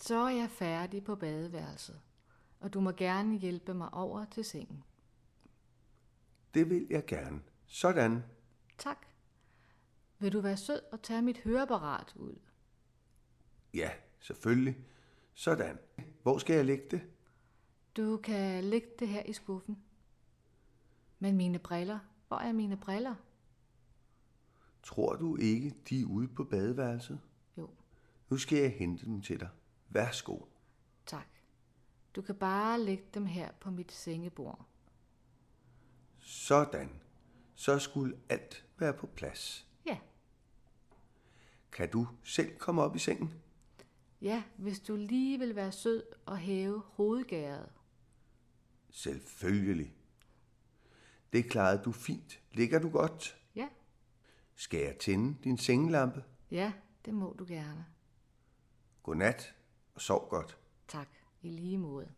Så er jeg færdig på badeværelset, og du må gerne hjælpe mig over til sengen. Det vil jeg gerne. Sådan. Tak. Vil du være sød og tage mit høreapparat ud? Ja, selvfølgelig. Sådan. Hvor skal jeg lægge det? Du kan lægge det her i skuffen. Men mine briller, hvor er mine briller? Tror du ikke, de er ude på badeværelset? Jo, Nu skal jeg hente dem til dig. Værsgo. tak. Du kan bare lægge dem her på mit sengebord. Sådan. Så skulle alt være på plads. Ja, Kan du selv komme op i sengen? ja, hvis du lige vil være sød og hæve hovedgæret. Selvfølgelig. Det klarede du fint. Ligger du godt? Ja, Skal jeg tænde din sengelampe? ja, det må du gerne. Godnat og sov godt. Tak, i lige måde.